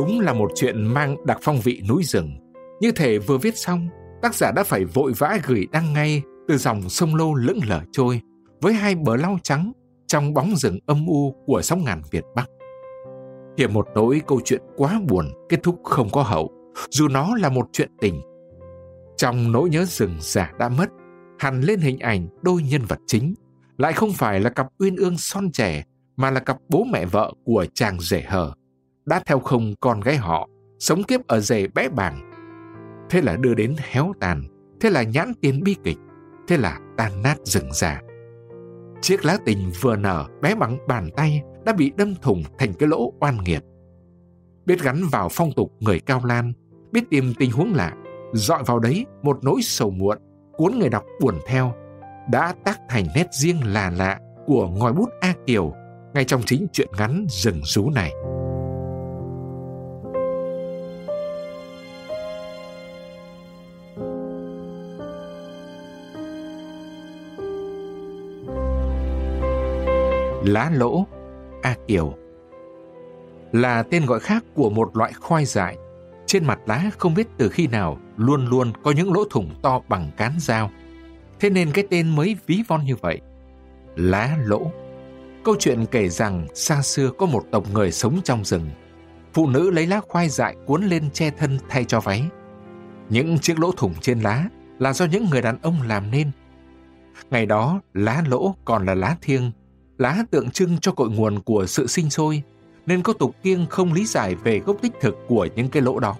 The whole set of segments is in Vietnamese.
Đúng là một chuyện mang đặc phong vị núi rừng. Như thể vừa viết xong, tác giả đã phải vội vã gửi đăng ngay từ dòng sông Lô lững lờ trôi với hai bờ lau trắng trong bóng rừng âm u của sóng ngàn Việt Bắc. Hiểm một nỗi câu chuyện quá buồn kết thúc không có hậu, dù nó là một chuyện tình. Trong nỗi nhớ rừng già đã mất, hằn lên hình ảnh đôi nhân vật chính, lại không phải là cặp uyên ương son trẻ, mà là cặp bố mẹ vợ của chàng rể hờ, đã theo không con gái họ, sống kiếp ở rể bé bàng. Thế là đưa đến héo tàn, thế là nhãn tiền bi kịch, thế là tan nát rừng già. Chiếc lá tình vừa nở bé bằng bàn tay đã bị đâm thủng thành cái lỗ oan nghiệt. Biết gắn vào phong tục người cao lan, biết tìm tình huống lạ, dọi vào đấy một nỗi sầu muộn, cuốn người đọc buồn theo, đã tác thành nét riêng là lạ của ngòi bút A Kiều ngay trong chính chuyện ngắn rừng rú này. Lá lỗ A Kiều là tên gọi khác của một loại khoai dại. Trên mặt lá không biết từ khi nào luôn luôn có những lỗ thủng to bằng cán dao. Thế nên cái tên mới ví von như vậy. Lá lỗ. Câu chuyện kể rằng xa xưa có một tộc người sống trong rừng. Phụ nữ lấy lá khoai dại cuốn lên che thân thay cho váy. Những chiếc lỗ thủng trên lá là do những người đàn ông làm nên. Ngày đó, lá lỗ còn là lá thiêng lá tượng trưng cho cội nguồn của sự sinh sôi, nên có tục kiêng không lý giải về gốc tích thực của những cái lỗ đó.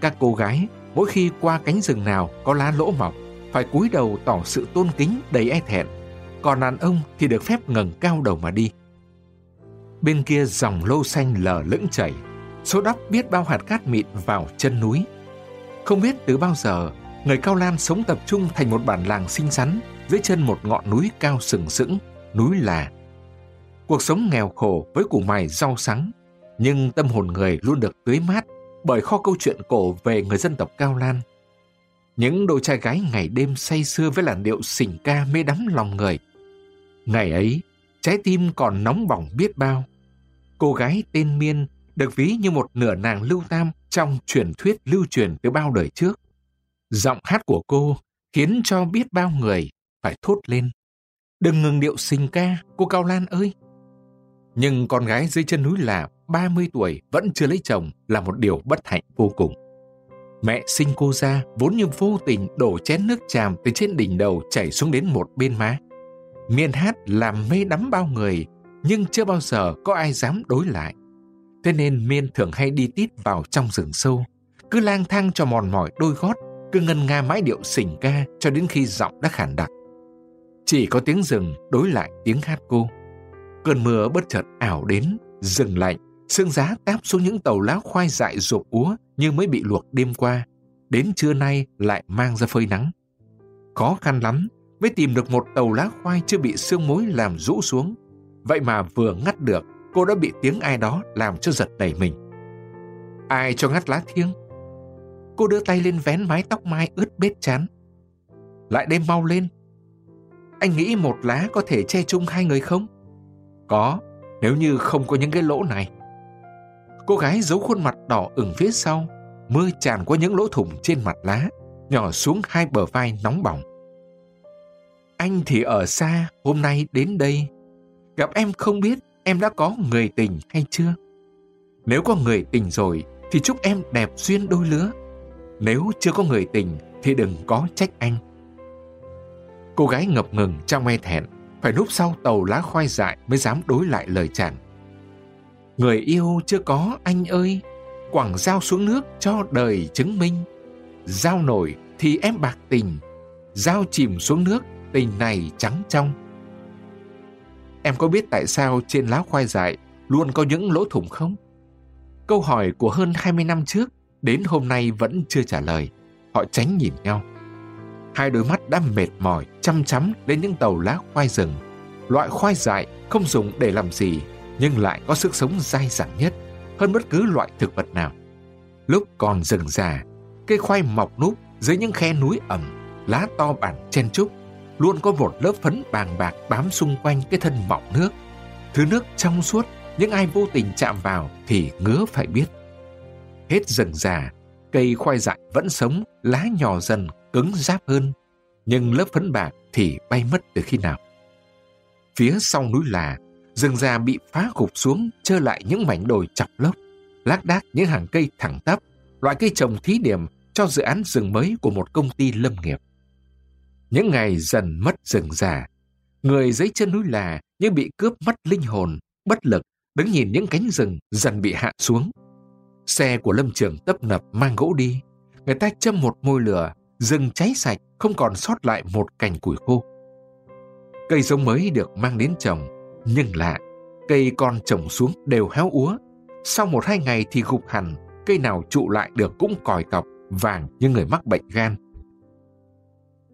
Các cô gái, mỗi khi qua cánh rừng nào có lá lỗ mọc, phải cúi đầu tỏ sự tôn kính đầy e thẹn, còn đàn ông thì được phép ngẩng cao đầu mà đi. Bên kia dòng lô xanh lờ lững chảy, số đắp biết bao hạt cát mịn vào chân núi. Không biết từ bao giờ, người Cao Lan sống tập trung thành một bản làng xinh xắn dưới chân một ngọn núi cao sừng sững núi là. Cuộc sống nghèo khổ với củ mài rau sắng, nhưng tâm hồn người luôn được tưới mát bởi kho câu chuyện cổ về người dân tộc Cao Lan. Những đôi trai gái ngày đêm say sưa với làn điệu xỉnh ca mê đắm lòng người. Ngày ấy, trái tim còn nóng bỏng biết bao. Cô gái tên Miên được ví như một nửa nàng lưu tam trong truyền thuyết lưu truyền từ bao đời trước. Giọng hát của cô khiến cho biết bao người phải thốt lên. Đừng ngừng điệu sinh ca, cô Cao Lan ơi. Nhưng con gái dưới chân núi là 30 tuổi vẫn chưa lấy chồng là một điều bất hạnh vô cùng. Mẹ sinh cô ra vốn như vô tình đổ chén nước tràm từ trên đỉnh đầu chảy xuống đến một bên má. Miên hát làm mê đắm bao người, nhưng chưa bao giờ có ai dám đối lại. Thế nên Miên thường hay đi tít vào trong rừng sâu, cứ lang thang cho mòn mỏi đôi gót, cứ ngân nga mãi điệu xỉnh ca cho đến khi giọng đã khản đặc. Chỉ có tiếng rừng đối lại tiếng hát cô. Cơn mưa bất chợt ảo đến, rừng lạnh, sương giá táp xuống những tàu lá khoai dại rộp úa như mới bị luộc đêm qua. Đến trưa nay lại mang ra phơi nắng. Khó khăn lắm mới tìm được một tàu lá khoai chưa bị sương mối làm rũ xuống. Vậy mà vừa ngắt được, cô đã bị tiếng ai đó làm cho giật đầy mình. Ai cho ngắt lá thiêng? Cô đưa tay lên vén mái tóc mai ướt bết chán. Lại đem mau lên, anh nghĩ một lá có thể che chung hai người không? Có, nếu như không có những cái lỗ này. Cô gái giấu khuôn mặt đỏ ửng phía sau, mưa tràn qua những lỗ thủng trên mặt lá, nhỏ xuống hai bờ vai nóng bỏng. Anh thì ở xa, hôm nay đến đây. Gặp em không biết em đã có người tình hay chưa? Nếu có người tình rồi, thì chúc em đẹp duyên đôi lứa. Nếu chưa có người tình, thì đừng có trách anh. Cô gái ngập ngừng trong e thẹn, phải núp sau tàu lá khoai dại mới dám đối lại lời chàng. Người yêu chưa có anh ơi, quẳng dao xuống nước cho đời chứng minh. Dao nổi thì em bạc tình, dao chìm xuống nước tình này trắng trong. Em có biết tại sao trên lá khoai dại luôn có những lỗ thủng không? Câu hỏi của hơn 20 năm trước đến hôm nay vẫn chưa trả lời. Họ tránh nhìn nhau. Hai đôi mắt đã mệt mỏi, chăm chăm đến những tàu lá khoai rừng. Loại khoai dại không dùng để làm gì, nhưng lại có sức sống dai dẳng nhất hơn bất cứ loại thực vật nào. Lúc còn rừng già, cây khoai mọc núp dưới những khe núi ẩm, lá to bản chen trúc, luôn có một lớp phấn bàng bạc bám xung quanh cái thân mọng nước. Thứ nước trong suốt, những ai vô tình chạm vào thì ngứa phải biết. hết rừng già, cây khoai dại vẫn sống, lá nhỏ dần, cứng giáp hơn, nhưng lớp phấn bạc thì bay mất từ khi nào. Phía sau núi là, rừng già bị phá gục xuống, trơ lại những mảnh đồi chọc lốc, lác đác những hàng cây thẳng tắp, loại cây trồng thí điểm cho dự án rừng mới của một công ty lâm nghiệp. Những ngày dần mất rừng già, người dưới chân núi là như bị cướp mất linh hồn, bất lực, đứng nhìn những cánh rừng dần bị hạ xuống. Xe của lâm trường tấp nập mang gỗ đi, người ta châm một môi lửa, rừng cháy sạch, không còn sót lại một cành củi khô. Cây giống mới được mang đến trồng, nhưng lạ, cây con trồng xuống đều héo úa. Sau một hai ngày thì gục hẳn, cây nào trụ lại được cũng còi cọc, vàng như người mắc bệnh gan.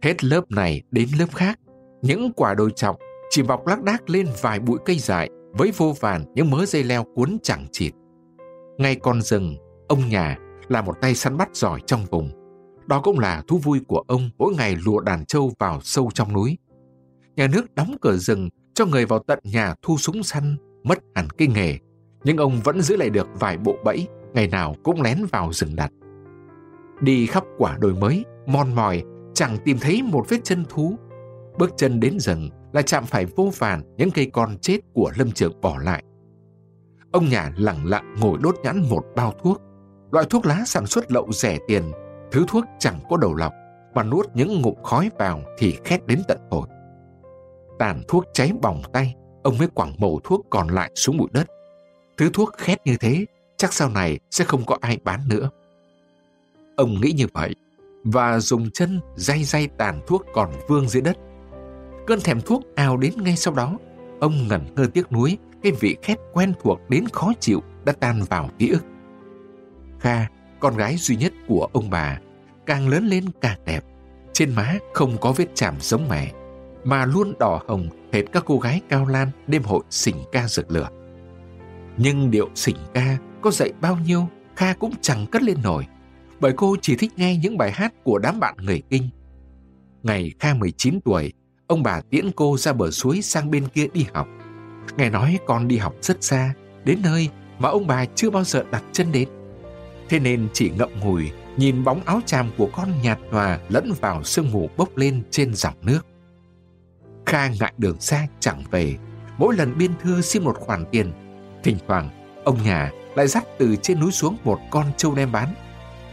Hết lớp này đến lớp khác, những quả đồi chọc chỉ bọc lác đác lên vài bụi cây dại với vô vàn những mớ dây leo cuốn chẳng chịt. Ngay con rừng, ông nhà là một tay săn bắt giỏi trong vùng. Đó cũng là thú vui của ông mỗi ngày lùa đàn trâu vào sâu trong núi. Nhà nước đóng cửa rừng cho người vào tận nhà thu súng săn, mất hẳn cái nghề. Nhưng ông vẫn giữ lại được vài bộ bẫy, ngày nào cũng lén vào rừng đặt. Đi khắp quả đồi mới, mòn mỏi chẳng tìm thấy một vết chân thú. Bước chân đến rừng là chạm phải vô vàn những cây con chết của lâm trường bỏ lại. Ông nhà lặng lặng ngồi đốt nhãn một bao thuốc. Loại thuốc lá sản xuất lậu rẻ tiền, thứ thuốc chẳng có đầu lọc, mà nuốt những ngụm khói vào thì khét đến tận phổi. Tàn thuốc cháy bỏng tay, ông mới quẳng mẩu thuốc còn lại xuống bụi đất. Thứ thuốc khét như thế, chắc sau này sẽ không có ai bán nữa. Ông nghĩ như vậy, và dùng chân day day tàn thuốc còn vương dưới đất. Cơn thèm thuốc ào đến ngay sau đó, ông ngẩn ngơ tiếc nuối cái vị khét quen thuộc đến khó chịu đã tan vào ký ức. Kha, con gái duy nhất của ông bà, càng lớn lên càng đẹp. Trên má không có vết chạm giống mẹ, mà luôn đỏ hồng hệt các cô gái cao lan đêm hội xỉnh ca rực lửa. Nhưng điệu xỉnh ca có dạy bao nhiêu, Kha cũng chẳng cất lên nổi, bởi cô chỉ thích nghe những bài hát của đám bạn người Kinh. Ngày Kha 19 tuổi, ông bà tiễn cô ra bờ suối sang bên kia đi học. Nghe nói con đi học rất xa, đến nơi mà ông bà chưa bao giờ đặt chân đến. Thế nên chỉ ngậm ngùi nhìn bóng áo tràm của con nhạt nhòa lẫn vào sương mù bốc lên trên dòng nước. Kha ngại đường xa chẳng về, mỗi lần biên thư xin một khoản tiền. Thỉnh thoảng, ông nhà lại dắt từ trên núi xuống một con trâu đem bán.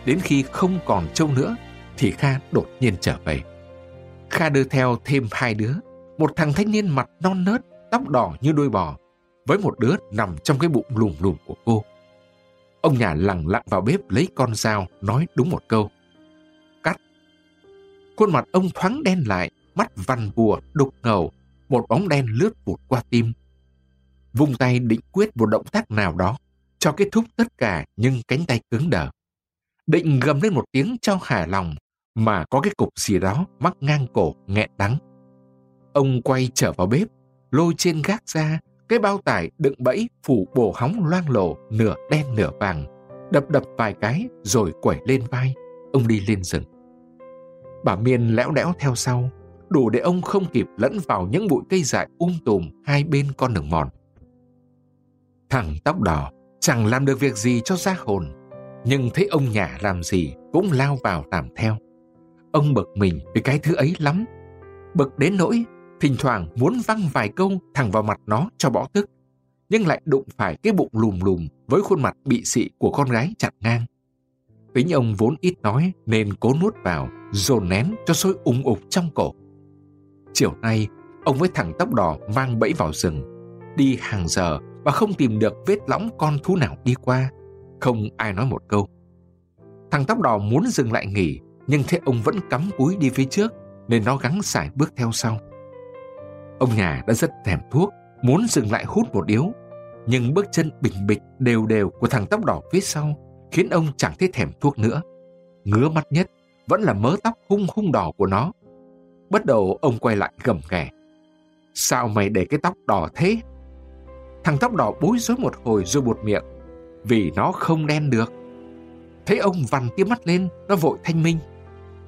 Đến khi không còn trâu nữa, thì Kha đột nhiên trở về. Kha đưa theo thêm hai đứa, một thằng thanh niên mặt non nớt, tóc đỏ như đuôi bò, với một đứa nằm trong cái bụng lùm lùm của cô. Ông nhà lặng lặng vào bếp lấy con dao, nói đúng một câu. Cắt. Khuôn mặt ông thoáng đen lại, mắt văn bùa, đục ngầu, một bóng đen lướt vụt qua tim. Vung tay định quyết một động tác nào đó, cho kết thúc tất cả nhưng cánh tay cứng đờ. Định gầm lên một tiếng cho hài lòng, mà có cái cục gì đó mắc ngang cổ nghẹn đắng. Ông quay trở vào bếp, lôi trên gác ra cái bao tải đựng bẫy phủ bổ hóng loang lổ nửa đen nửa vàng, đập đập vài cái rồi quẩy lên vai, ông đi lên rừng. Bà Miên lẽo đẽo theo sau, đủ để ông không kịp lẫn vào những bụi cây dại um tùm hai bên con đường mòn. Thằng tóc đỏ chẳng làm được việc gì cho ra hồn, nhưng thấy ông nhà làm gì cũng lao vào làm theo. Ông bực mình vì cái thứ ấy lắm, bực đến nỗi thỉnh thoảng muốn văng vài câu thẳng vào mặt nó cho bỏ tức, nhưng lại đụng phải cái bụng lùm lùm với khuôn mặt bị xị của con gái chặt ngang. Tính ông vốn ít nói nên cố nuốt vào, dồn nén cho sôi ung ục trong cổ. Chiều nay, ông với thằng tóc đỏ mang bẫy vào rừng, đi hàng giờ và không tìm được vết lõng con thú nào đi qua. Không ai nói một câu. Thằng tóc đỏ muốn dừng lại nghỉ, nhưng thế ông vẫn cắm cúi đi phía trước, nên nó gắng sải bước theo sau. Ông nhà đã rất thèm thuốc, muốn dừng lại hút một điếu. Nhưng bước chân bình bịch đều đều của thằng tóc đỏ phía sau khiến ông chẳng thấy thèm thuốc nữa. Ngứa mắt nhất vẫn là mớ tóc hung hung đỏ của nó. Bắt đầu ông quay lại gầm ghè. Sao mày để cái tóc đỏ thế? Thằng tóc đỏ bối rối một hồi rồi buột miệng. Vì nó không đen được. Thấy ông vằn tia mắt lên, nó vội thanh minh.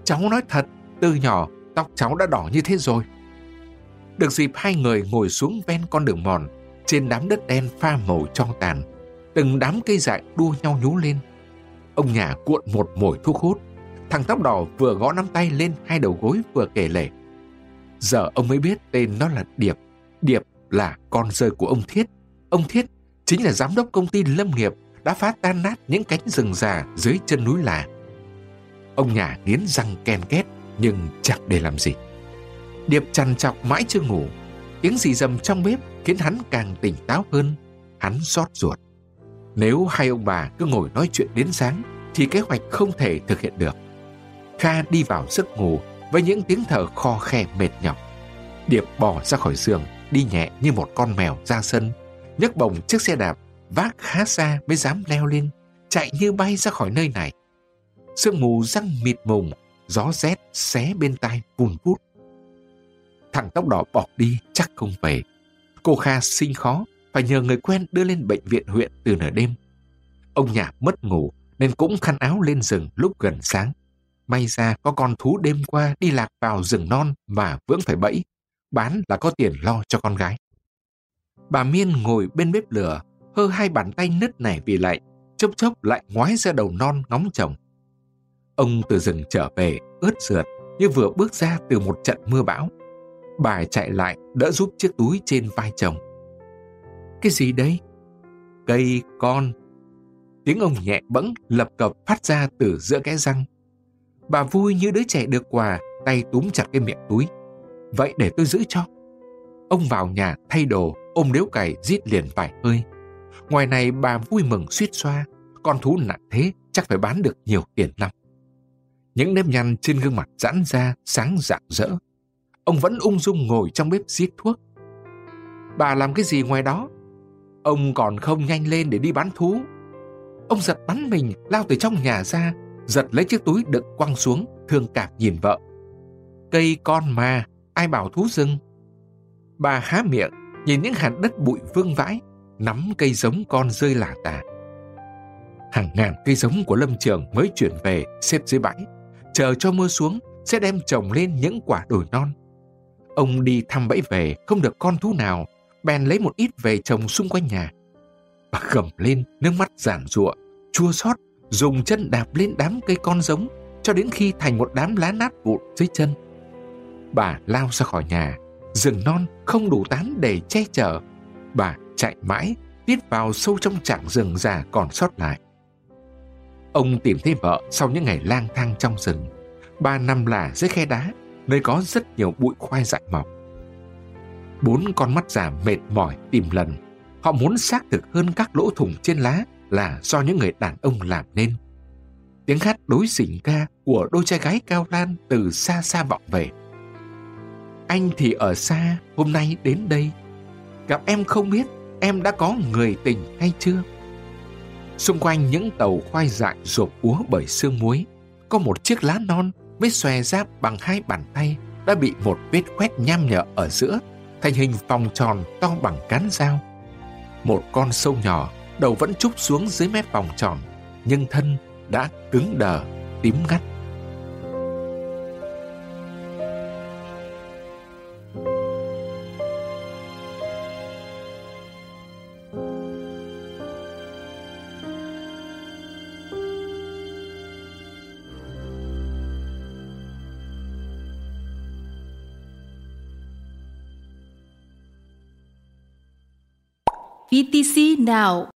Cháu nói thật, từ nhỏ tóc cháu đã đỏ như thế rồi. Được dịp hai người ngồi xuống ven con đường mòn, trên đám đất đen pha màu cho tàn, từng đám cây dại đua nhau nhú lên. Ông nhà cuộn một mồi thuốc hút. Thằng tóc đỏ vừa gõ nắm tay lên hai đầu gối vừa kể lể. Giờ ông mới biết tên nó là Điệp. Điệp là con rơi của ông Thiết. Ông Thiết chính là giám đốc công ty lâm nghiệp đã phá tan nát những cánh rừng già dưới chân núi là. Ông nhà nghiến răng ken két nhưng chẳng để làm gì. Điệp trằn trọc mãi chưa ngủ. Tiếng gì dầm trong bếp khiến hắn càng tỉnh táo hơn. Hắn xót ruột. Nếu hai ông bà cứ ngồi nói chuyện đến sáng thì kế hoạch không thể thực hiện được. Kha đi vào giấc ngủ với những tiếng thở kho khe mệt nhọc. Điệp bỏ ra khỏi giường, đi nhẹ như một con mèo ra sân, nhấc bồng chiếc xe đạp, vác khá xa mới dám leo lên, chạy như bay ra khỏi nơi này. Sương mù răng mịt mùng, gió rét xé bên tai vùn vút. Thằng tóc đỏ bỏ đi chắc không về. Cô Kha sinh khó, phải nhờ người quen đưa lên bệnh viện huyện từ nửa đêm. Ông nhà mất ngủ nên cũng khăn áo lên rừng lúc gần sáng. May ra có con thú đêm qua đi lạc vào rừng non mà vướng phải bẫy. Bán là có tiền lo cho con gái. Bà Miên ngồi bên bếp lửa, hơ hai bàn tay nứt nẻ vì lạnh, chốc chốc lại ngoái ra đầu non ngóng chồng. Ông từ rừng trở về, ướt sượt, như vừa bước ra từ một trận mưa bão. Bà chạy lại, đỡ giúp chiếc túi trên vai chồng. Cái gì đấy? Cây con. Tiếng ông nhẹ bẫng lập cập phát ra từ giữa cái răng. Bà vui như đứa trẻ được quà, tay túm chặt cái miệng túi. Vậy để tôi giữ cho. Ông vào nhà thay đồ, ôm điếu cày giết liền vài hơi. Ngoài này bà vui mừng suýt xoa, con thú nặng thế chắc phải bán được nhiều tiền lắm. Những nếp nhăn trên gương mặt giãn ra sáng rạng rỡ. Ông vẫn ung dung ngồi trong bếp giết thuốc. Bà làm cái gì ngoài đó? Ông còn không nhanh lên để đi bán thú. Ông giật bắn mình lao từ trong nhà ra, giật lấy chiếc túi đựng quăng xuống, thương cảm nhìn vợ. Cây con mà, ai bảo thú rừng? Bà há miệng, nhìn những hạt đất bụi vương vãi, nắm cây giống con rơi lả tả. Hàng ngàn cây giống của lâm trường mới chuyển về xếp dưới bãi, chờ cho mưa xuống sẽ đem trồng lên những quả đồi non. Ông đi thăm bẫy về không được con thú nào, bèn lấy một ít về trồng xung quanh nhà. Bà gầm lên, nước mắt giản giụa, chua xót, dùng chân đạp lên đám cây con giống cho đến khi thành một đám lá nát vụn dưới chân. Bà lao ra khỏi nhà, rừng non không đủ tán để che chở. Bà chạy mãi, tiết vào sâu trong trạng rừng già còn sót lại. Ông tìm thấy vợ sau những ngày lang thang trong rừng. Ba năm là dưới khe đá, nơi có rất nhiều bụi khoai dại mọc. Bốn con mắt già mệt mỏi tìm lần. Họ muốn xác thực hơn các lỗ thủng trên lá là do những người đàn ông làm nên. Tiếng hát đối xỉnh ca của đôi trai gái cao lan từ xa xa vọng về. Anh thì ở xa, hôm nay đến đây. Gặp em không biết em đã có người tình hay chưa? Xung quanh những tàu khoai dại rộp úa bởi sương muối, có một chiếc lá non mới xòe ra bằng hai bàn tay đã bị một vết khoét nham nhở ở giữa, thành hình vòng tròn to bằng cán dao. Một con sâu nhỏ, đầu vẫn trúc xuống dưới mép vòng tròn, nhưng thân đã cứng đờ, tím ngắt. BTC now.